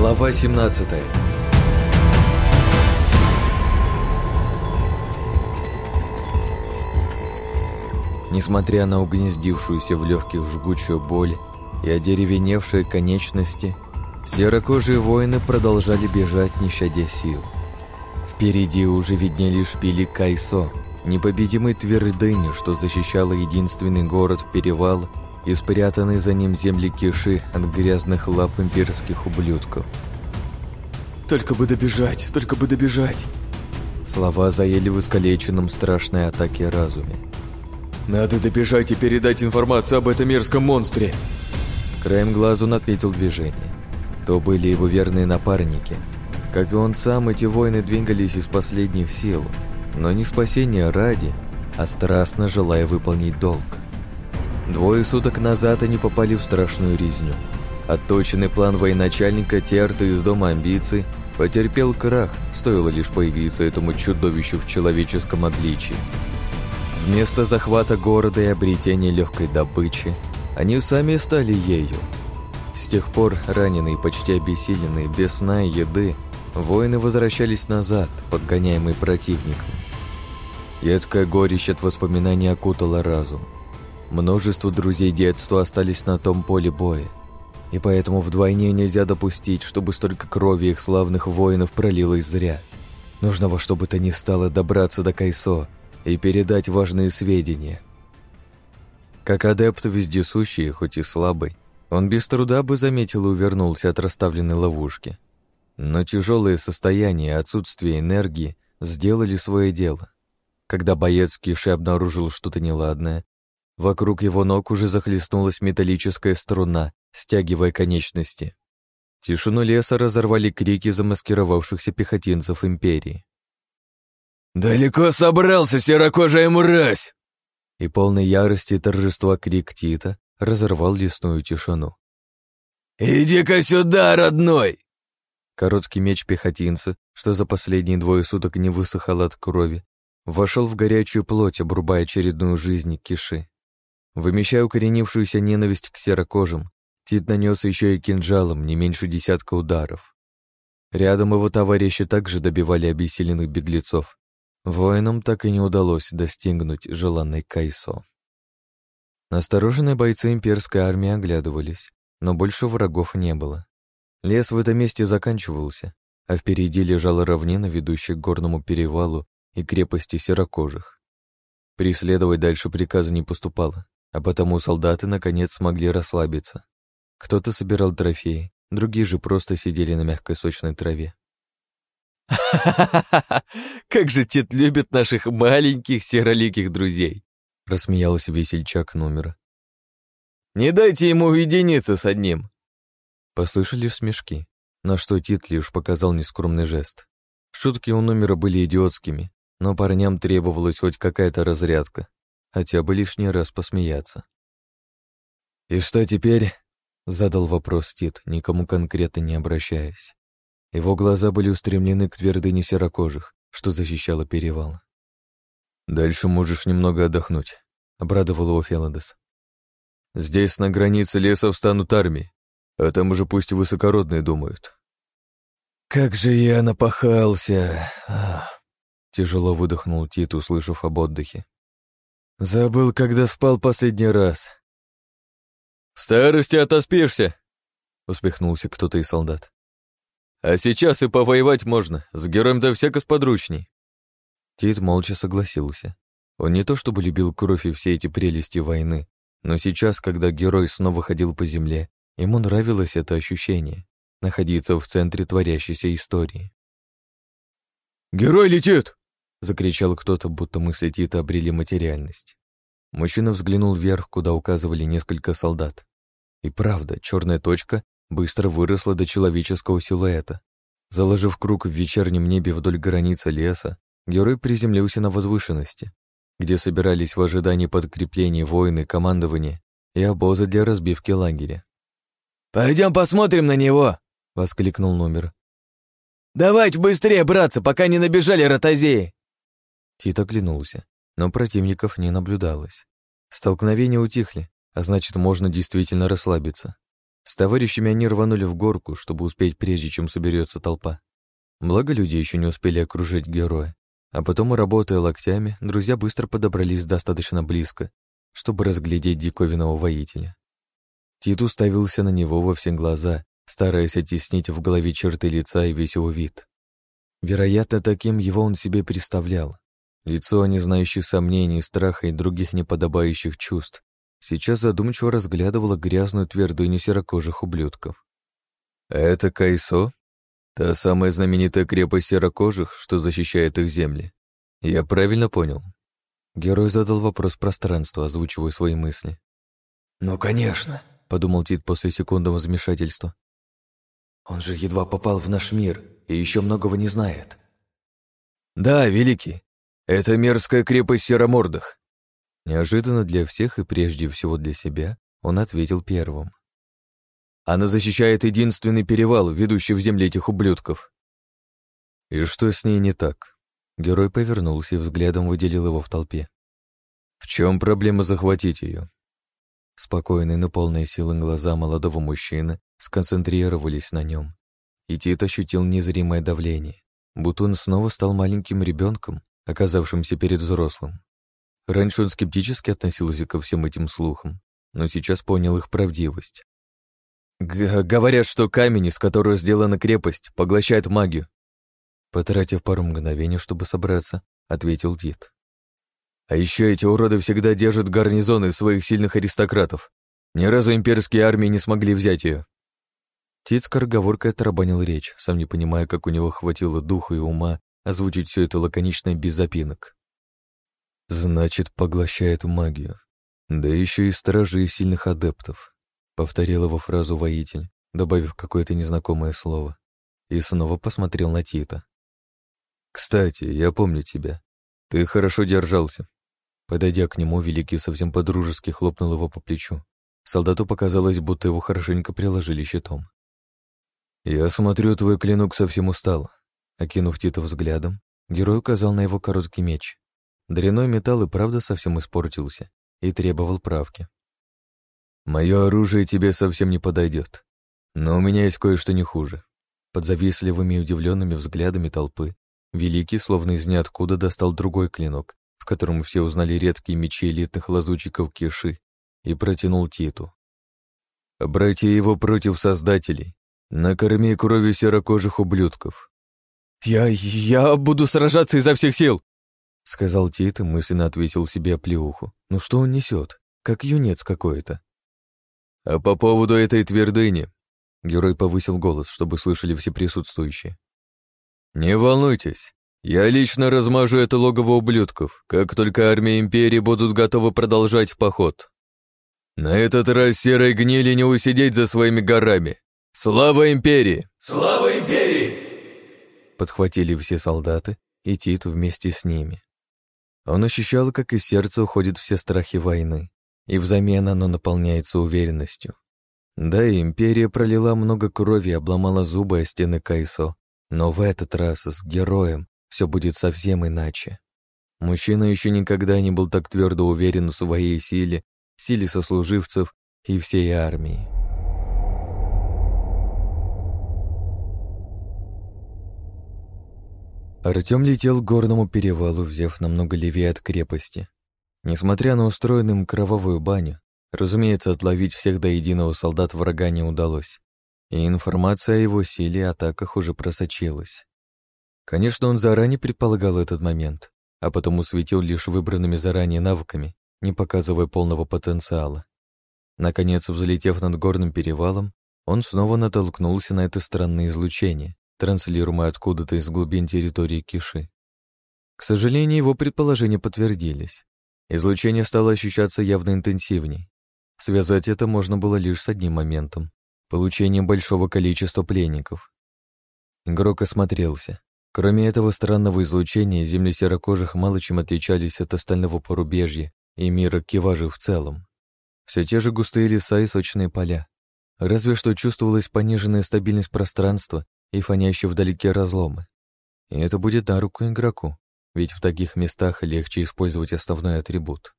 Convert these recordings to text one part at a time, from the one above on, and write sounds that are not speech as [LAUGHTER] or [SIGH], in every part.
Глава 17 Несмотря на угнездившуюся в легких жгучую боль и одеревеневшие конечности, серокожие воины продолжали бежать, не щадя сил. Впереди уже виднели шпили Кайсо, непобедимой твердыни, что защищала единственный город-перевал и спрятанные за ним земли Киши от грязных лап имперских ублюдков. «Только бы добежать, только бы добежать!» Слова заели в искалеченном страшной атаке разуме. «Надо добежать и передать информацию об этом мерзком монстре!» Краем глаза он отметил движение. То были его верные напарники. Как и он сам, эти воины двигались из последних сил, но не спасения ради, а страстно желая выполнить долг. Двое суток назад они попали в страшную резню. Отточенный план военачальника Терта из Дома амбиций потерпел крах, стоило лишь появиться этому чудовищу в человеческом обличии. Вместо захвата города и обретения легкой добычи, они сами стали ею. С тех пор, раненые, почти обессиленные, без сна и еды, воины возвращались назад, подгоняемые противником. Едкая горечь от воспоминаний окутала разум. Множество друзей детства остались на том поле боя, и поэтому вдвойне нельзя допустить, чтобы столько крови их славных воинов пролилось зря. Нужно во что бы то ни стало добраться до Кайсо и передать важные сведения. Как адепт вездесущий, хоть и слабый, он без труда бы заметил и увернулся от расставленной ловушки. Но тяжелое состояние и отсутствие энергии сделали свое дело. Когда боец Киши обнаружил что-то неладное, Вокруг его ног уже захлестнулась металлическая струна, стягивая конечности. Тишину леса разорвали крики замаскировавшихся пехотинцев Империи. «Далеко собрался, серокожая мразь!» И полной ярости и торжества крик Тита разорвал лесную тишину. «Иди-ка сюда, родной!» Короткий меч пехотинца, что за последние двое суток не высыхал от крови, вошел в горячую плоть, обрубая очередную жизнь киши. Вымещая укоренившуюся ненависть к серокожим, Тит нанес еще и кинжалом не меньше десятка ударов. Рядом его товарищи также добивали обессиленных беглецов. Воинам так и не удалось достигнуть желанной Кайсо. Настороженные бойцы имперской армии оглядывались, но больше врагов не было. Лес в этом месте заканчивался, а впереди лежала равнина, ведущая к горному перевалу и крепости серокожих. Преследовать дальше приказа не поступало а потому солдаты наконец смогли расслабиться. Кто-то собирал трофеи, другие же просто сидели на мягкой сочной траве. «Ха-ха-ха! [LAUGHS] Как же Тит любит наших маленьких сероликих друзей!» — рассмеялся весельчак номера. «Не дайте ему уединиться с одним!» Послышались смешки, на что Тит лишь показал нескромный жест. Шутки у номера были идиотскими, но парням требовалась хоть какая-то разрядка хотя бы лишний раз посмеяться. «И что теперь?» — задал вопрос Тит, никому конкретно не обращаясь. Его глаза были устремлены к твердыне серокожих, что защищало перевал. «Дальше можешь немного отдохнуть», — обрадовал его Феладос. «Здесь на границе леса встанут армии, а там уже пусть высокородные думают». «Как же я напахался!» Тяжело выдохнул Тит, услышав об отдыхе. Забыл, когда спал последний раз. В старости отоспишься, успехнулся кто-то из солдат. А сейчас и повоевать можно, с героем-то всяко сподручней. Тит молча согласился. Он не то чтобы любил кровь и все эти прелести войны, но сейчас, когда герой снова ходил по земле, ему нравилось это ощущение — находиться в центре творящейся истории. «Герой летит!» — закричал кто-то, будто мысли Тита обрели материальность. Мужчина взглянул вверх, куда указывали несколько солдат. И правда, черная точка быстро выросла до человеческого силуэта. Заложив круг в вечернем небе вдоль границы леса, герой приземлился на возвышенности, где собирались в ожидании подкрепления воины, командования и обоза для разбивки лагеря. «Пойдем посмотрим на него!» — воскликнул номер. «Давайте быстрее, братцы, пока не набежали ротозеи!» Тит оглянулся, но противников не наблюдалось. Столкновения утихли, а значит, можно действительно расслабиться. С товарищами они рванули в горку, чтобы успеть прежде, чем соберется толпа. Благо люди еще не успели окружить героя, а потом, работая локтями, друзья быстро подобрались достаточно близко, чтобы разглядеть диковинного воителя. Тит уставился на него во все глаза, стараясь оттеснить в голове черты лица и весь его вид. Вероятно, таким его он себе представлял. Лицо, не знающее сомнений, страха и других неподобающих чувств, сейчас задумчиво разглядывало грязную твердыню серокожих ублюдков. «Это Кайсо? Та самая знаменитая крепость серокожих, что защищает их земли? Я правильно понял?» Герой задал вопрос пространству, озвучивая свои мысли. «Ну, конечно», — подумал Тит после секундного замешательства. «Он же едва попал в наш мир и еще многого не знает». «Да, Великий, это мерзкая крепость Серомордых». Неожиданно для всех и прежде всего для себя он ответил первым. «Она защищает единственный перевал, ведущий в земли этих ублюдков». «И что с ней не так?» Герой повернулся и взглядом выделил его в толпе. «В чем проблема захватить ее?» Спокойные, но полные силы глаза молодого мужчины сконцентрировались на нем. И Тит ощутил незримое давление, будто он снова стал маленьким ребенком, оказавшимся перед взрослым. Раньше он скептически относился ко всем этим слухам, но сейчас понял их правдивость. Г «Говорят, что камень, из которого сделана крепость, поглощает магию. Потратив пару мгновений, чтобы собраться, ответил Дид. А еще эти уроды всегда держат гарнизоны своих сильных аристократов. Ни разу имперские армии не смогли взять ее. Тит скороговоркой отрабанил речь, сам не понимая, как у него хватило духа и ума озвучить все это лаконично без запинок. «Значит, поглощает магию. Да еще и стражи и сильных адептов», — повторил его фразу воитель, добавив какое-то незнакомое слово, и снова посмотрел на Тита. «Кстати, я помню тебя. Ты хорошо держался». Подойдя к нему, Великий совсем подружески хлопнул его по плечу. Солдату показалось, будто его хорошенько приложили щитом. «Я смотрю, твой клинок совсем устал». Окинув Тита взглядом, герой указал на его короткий меч. Дряной металл и правда совсем испортился и требовал правки. «Мое оружие тебе совсем не подойдет, но у меня есть кое-что не хуже». Под завистливыми и удивленными взглядами толпы Великий, словно из ниоткуда, достал другой клинок, в котором все узнали редкие мечи элитных лазутчиков Киши, и протянул Титу. «Обрати его против Создателей. Накорми кровью серокожих ублюдков». «Я... я буду сражаться изо всех сил!» — сказал Тит и мысленно отвесил себе оплеуху. «Ну что он несет? Как юнец какой-то». «А по поводу этой твердыни...» Герой повысил голос, чтобы слышали все присутствующие. «Не волнуйтесь, я лично размажу это логово ублюдков, как только армии Империи будут готовы продолжать поход. На этот раз серой гнили не усидеть за своими горами. Слава Империи! Слава Империи!» Подхватили все солдаты, и Тит вместе с ними. Он ощущал, как из сердца уходят все страхи войны, и взамен оно наполняется уверенностью. Да, и Империя пролила много крови и обломала зубы о стены Кайсо, но в этот раз с героем все будет совсем иначе. Мужчина еще никогда не был так твердо уверен в своей силе, силе сослуживцев и всей армии. Артем летел к горному перевалу, взяв намного левее от крепости. Несмотря на устроенную им кровавую баню, разумеется, отловить всех до единого солдат врага не удалось и информация о его силе и атаках уже просочилась. Конечно, он заранее предполагал этот момент, а потому светил лишь выбранными заранее навыками, не показывая полного потенциала. Наконец, взлетев над горным перевалом, он снова натолкнулся на это странное излучение, транслируемое откуда-то из глубин территории Киши. К сожалению, его предположения подтвердились. Излучение стало ощущаться явно интенсивней. Связать это можно было лишь с одним моментом получением большого количества пленников. Игрок осмотрелся. Кроме этого странного излучения, земли серокожих мало чем отличались от остального порубежья и мира Киважи в целом. Все те же густые леса и сочные поля. Разве что чувствовалась пониженная стабильность пространства и фонящие вдалеке разломы. И это будет на руку игроку, ведь в таких местах легче использовать основной атрибут.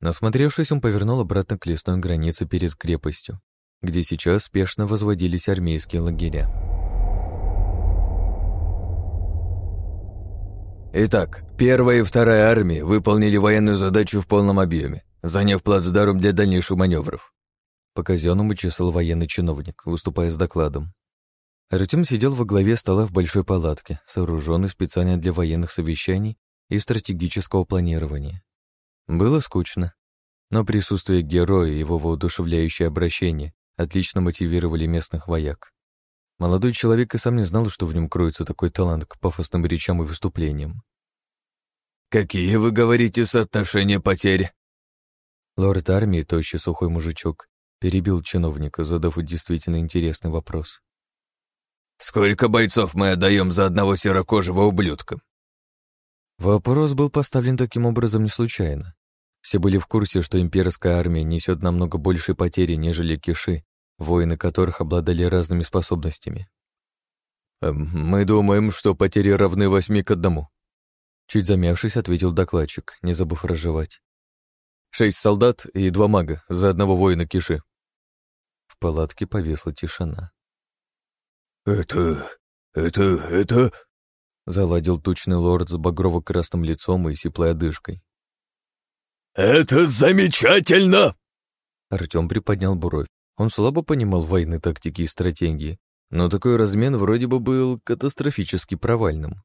Насмотревшись, он повернул обратно к лесной границе перед крепостью где сейчас спешно возводились армейские лагеря. Итак, первая и вторая армии выполнили военную задачу в полном объеме, заняв плацдарм для дальнейших маневров. По казенному чесал военный чиновник, выступая с докладом. Артем сидел во главе стола в большой палатке, сооруженной специально для военных совещаний и стратегического планирования. Было скучно, но присутствие героя и его воодушевляющее обращение отлично мотивировали местных вояк. Молодой человек и сам не знал, что в нем кроется такой талант к пафосным речам и выступлениям. «Какие, вы говорите, соотношения потерь?» Лорд армии, тощий сухой мужичок, перебил чиновника, задав действительно интересный вопрос. «Сколько бойцов мы отдаем за одного серокожего ублюдка?» Вопрос был поставлен таким образом не случайно. Все были в курсе, что имперская армия несет намного больше потери, нежели киши, воины которых обладали разными способностями. «Эм, «Мы думаем, что потери равны восьми к одному», Чуть замявшись, ответил докладчик, не забыв разжевать. «Шесть солдат и два мага за одного воина Киши». В палатке повисла тишина. «Это... это... это...» Заладил тучный лорд с багрово-красным лицом и сиплой одышкой. «Это замечательно!» Артем приподнял бровь. Он слабо понимал военные тактики и стратегии, но такой размен вроде бы был катастрофически провальным.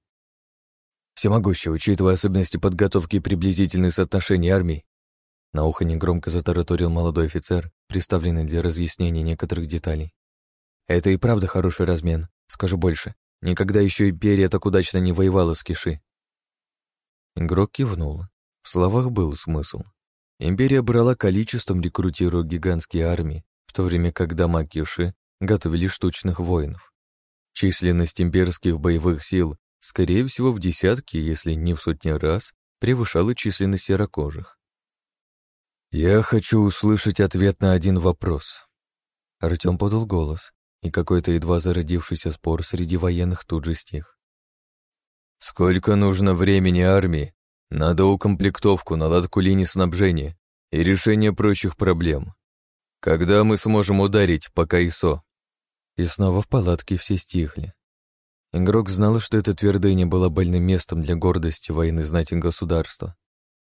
Всемогущий, учитывая особенности подготовки и приблизительные соотношения армий, на ухо негромко затараторил молодой офицер, представленный для разъяснения некоторых деталей. Это и правда хороший размен, скажу больше. Никогда еще империя так удачно не воевала с Киши. Игрок кивнул. В словах был смысл. Империя брала количеством, рекрутируя гигантские армии, в то время как дома Киши готовили штучных воинов. Численность имперских боевых сил скорее всего, в десятки, если не в сотни раз, превышала численность серокожих. «Я хочу услышать ответ на один вопрос». Артем подал голос, и какой-то едва зародившийся спор среди военных тут же стих. «Сколько нужно времени армии на доукомплектовку, наладку линий снабжения и решение прочих проблем? Когда мы сможем ударить по КАИСО?» И снова в палатке все стихли. Игрок знал, что эта твердыня была больным местом для гордости войны знати государства.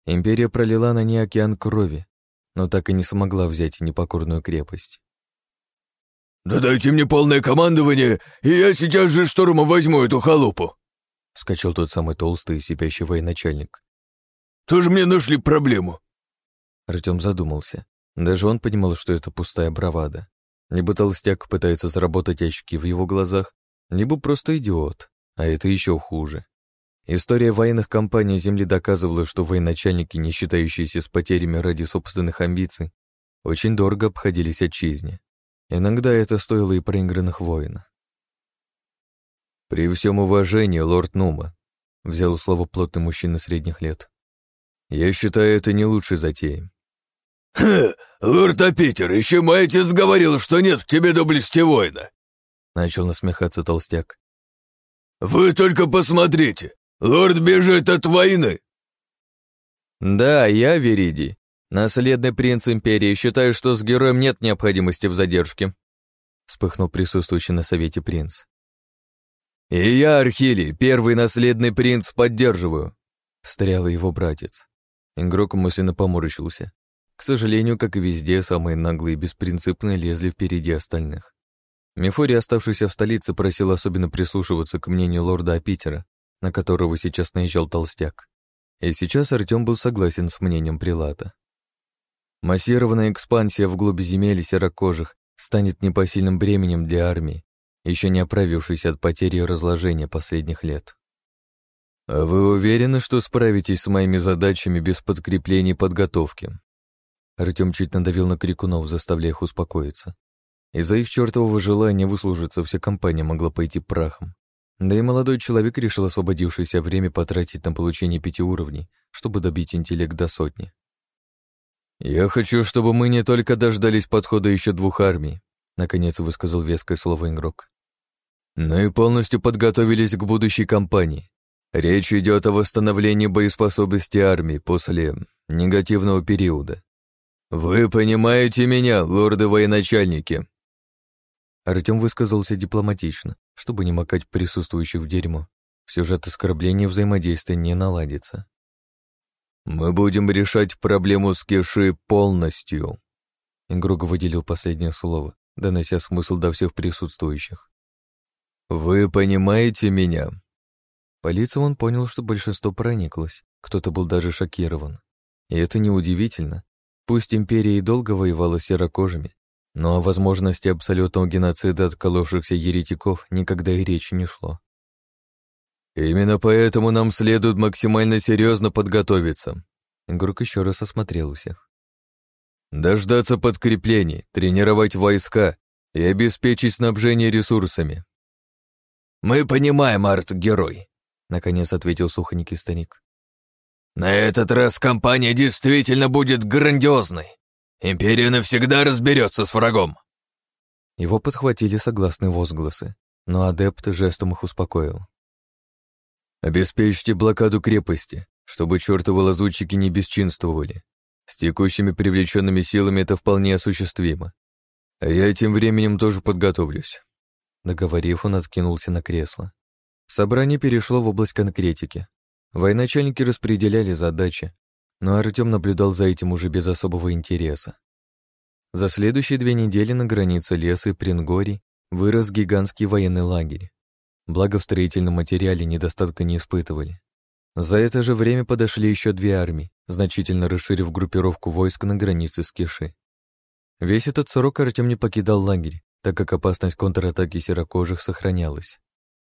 Империя пролила на ней океан крови, но так и не смогла взять непокорную крепость. «Да дайте мне полное командование, и я сейчас же штурмом возьму эту халупу!» — скачал тот самый толстый и сипящий военачальник. «Тоже мне нашли проблему!» Артем задумался. Даже он понимал, что это пустая бравада. Либо толстяк пытается заработать очки в его глазах, либо просто идиот, а это еще хуже. История военных кампаний Земли доказывала, что военачальники, не считающиеся с потерями ради собственных амбиций, очень дорого обходились отчизне. Иногда это стоило и проигранных войн. «При всем уважении, лорд Нума», — взял слово плотный мужчина средних лет. «Я считаю это не лучшей затеей». «Ха! Лорд Апитер, еще мой отец говорил, что нет в тебе доблести воина. Начал насмехаться толстяк. «Вы только посмотрите! Лорд бежит от войны!» «Да, я Вериди, наследный принц Империи, считаю, что с героем нет необходимости в задержке», вспыхнул присутствующий на совете принц. «И я, Архилий, первый наследный принц, поддерживаю», встрял его братец. Игрок мысленно поморщился. К сожалению, как и везде, самые наглые и беспринципные лезли впереди остальных. Мефорий, оставшийся в столице, просил особенно прислушиваться к мнению лорда Апитера, на которого сейчас наезжал толстяк. И сейчас Артем был согласен с мнением Прилата. Массированная экспансия вглубь земель серокожих станет непосильным бременем для армии, еще не оправившейся от потери и разложения последних лет. «А вы уверены, что справитесь с моими задачами без подкрепления и подготовки?» Артем чуть надавил на крикунов, заставляя их успокоиться. Из-за их чертового желания выслужиться вся компания могла пойти прахом. Да и молодой человек решил освободившееся время потратить на получение пяти уровней, чтобы добить интеллект до сотни. «Я хочу, чтобы мы не только дождались подхода еще двух армий», наконец высказал веское слово игрок, но и полностью подготовились к будущей кампании. Речь идет о восстановлении боеспособности армии после негативного периода. Вы понимаете меня, лорды-военачальники? Артем высказался дипломатично, чтобы не макать присутствующих в дерьмо. Все же от оскорбления взаимодействия не наладится. «Мы будем решать проблему с Киши полностью», Игрок выделил последнее слово, донося смысл до всех присутствующих. «Вы понимаете меня?» По лицам он понял, что большинство прониклось, кто-то был даже шокирован. И это неудивительно. Пусть империя и долго воевала с серокожими, но о возможности абсолютного геноцида отколовшихся еретиков никогда и речи не шло. «Именно поэтому нам следует максимально серьезно подготовиться». Игрок еще раз осмотрел всех. Дождаться подкреплений, тренировать войска и обеспечить снабжение ресурсами. «Мы понимаем, арт-герой», — наконец ответил сухонький старик. «На этот раз кампания действительно будет грандиозной. Империя навсегда разберется с врагом». Его подхватили согласные возгласы, но адепт жестом их успокоил. «Обеспечьте блокаду крепости, чтобы чертовы лазутчики не бесчинствовали. С текущими привлеченными силами это вполне осуществимо. А я тем временем тоже подготовлюсь. Договорив, он откинулся на кресло. Собрание перешло в область конкретики. Военачальники распределяли задачи, но Артем наблюдал за этим уже без особого интереса. За следующие две недели на границе леса и Прингорий вырос гигантский военный лагерь. Благо в строительном материале недостатка не испытывали. За это же время подошли еще две армии, значительно расширив группировку войск на границе с Киши. Весь этот срок Артем не покидал лагерь, так как опасность контратаки серокожих сохранялась.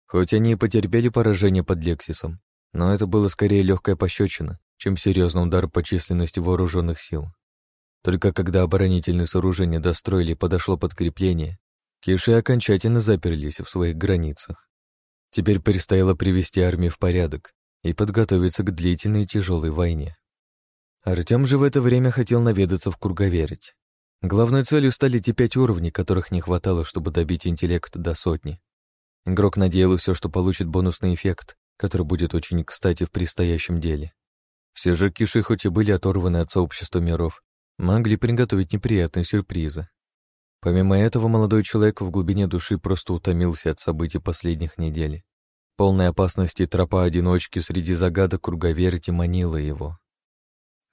Хоть они и потерпели поражение под Лексисом, но это было скорее легкая пощечина, чем серьезный удар по численности вооруженных сил. Только когда оборонительные сооружения достроили и подошло подкрепление, Киши окончательно заперлись в своих границах. Теперь предстояло привести армию в порядок, и подготовиться к длительной и тяжелой войне. Артем же в это время хотел наведаться в Кургаверить. Главной целью стали те пять уровней, которых не хватало, чтобы добить интеллект до сотни. Игрок надеялся, что получит бонусный эффект, который будет очень кстати в предстоящем деле. Все же киши, хоть и были оторваны от сообщества миров, могли приготовить неприятные сюрпризы. Помимо этого, молодой человек в глубине души просто утомился от событий последних недель. Полной опасности тропа одиночки среди загадок круговерти манила его.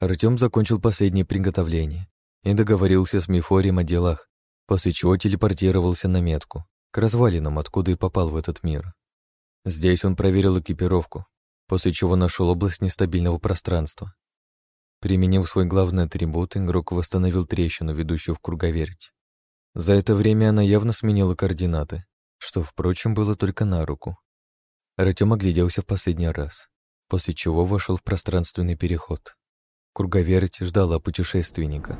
Артем закончил последнее приготовление и договорился с Мифорием о делах, после чего телепортировался на метку, к развалинам, откуда и попал в этот мир. Здесь он проверил экипировку, после чего нашел область нестабильного пространства. Применив свой главный атрибут, игрок восстановил трещину, ведущую в круговерть. За это время она явно сменила координаты, что, впрочем, было только на руку. Артем огляделся в последний раз, после чего вошел в пространственный переход. Круговерть ждала путешественника.